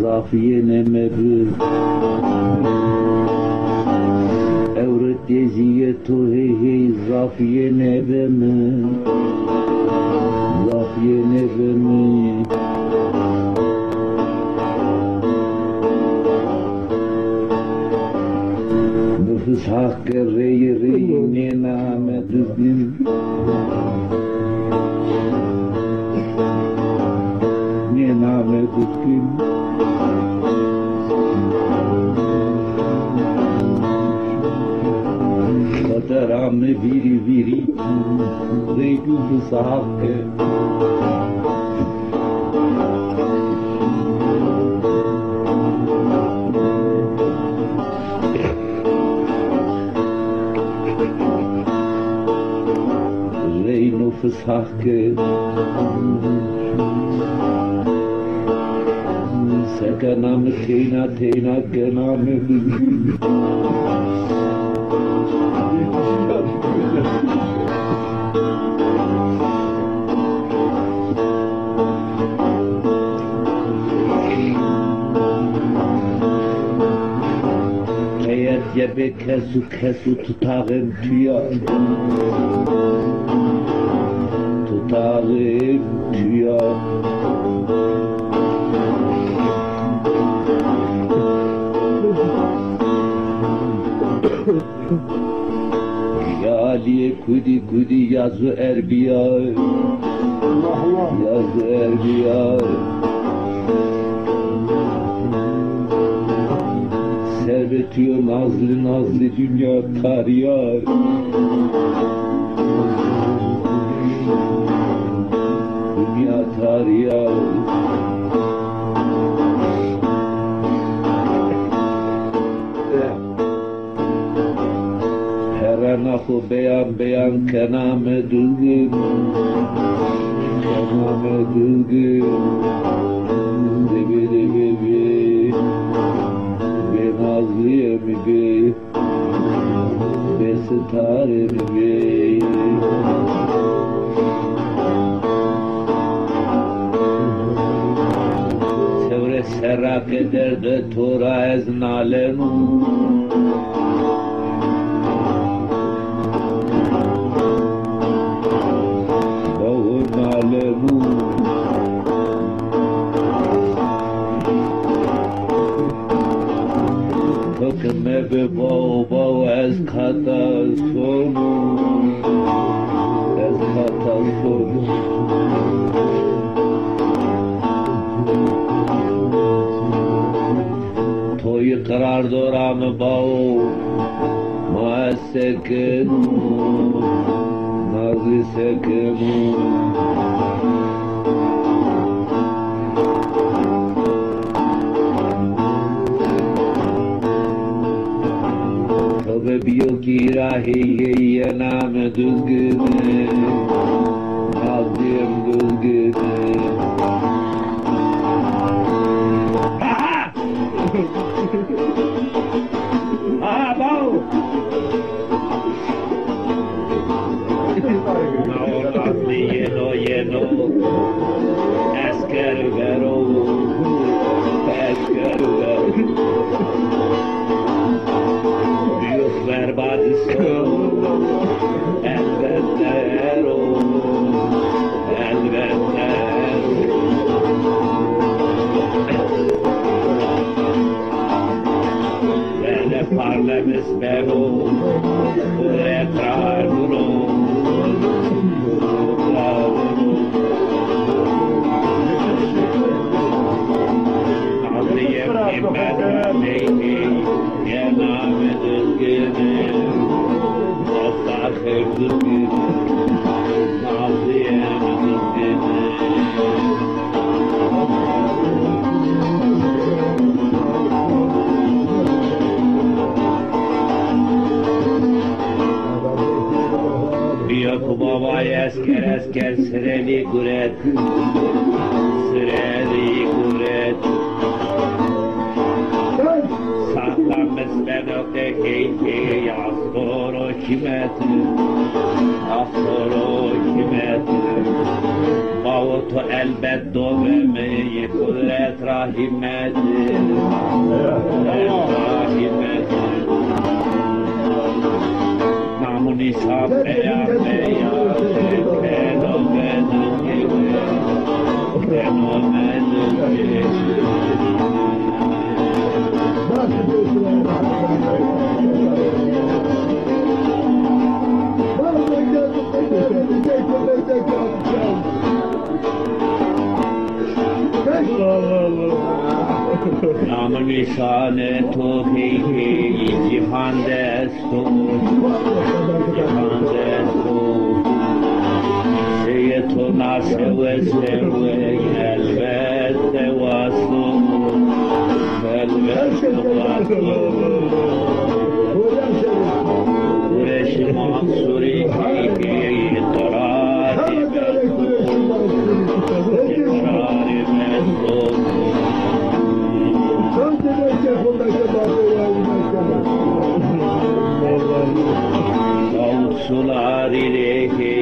zafiye nemebi Evret diye tu hey hey zafiye nebemi Zafiye nebemi Nüfus hakkı daran mir viri wir reden du sagte Reden auf das Hacke Sekana mit Tena, Tena, Gena mit jebie kresu, kresu, tutarym tüyar. Tutarym tüyar. Kudi kudi yazı erbiya. Yazı erbiya. Servetiyor nazlı nazlı dünya tarihi Her anafı beyan beyan kename dılgın Kename dılgın Debe debe be Be nazlıye mi be Be sıtare mi be Sevre de tora ez بود حکمه به بابا و از خطا سرمون از خطا سرمون توی قرار دارم با مؤسسه. खोज की राही नाम दुर्ग में। Vero Büyük verbadisi Elbette ero Elbette ero Bene parlemis bero Retrar duro Nazlıyım himmet neydi Yok baba esker esker sıreli guret. Sıreli guret. Saklanmış ben öteki Yastoro kimet. Yastoro kimet. Bavu to elbet dövmeyi kudret rahimedir. Kudret rahimedir. Namun isap Namı tu fihi jihandesu Cihan destu Seyituna seve seve elbette vasu Elbette vasu sular ile hey hey en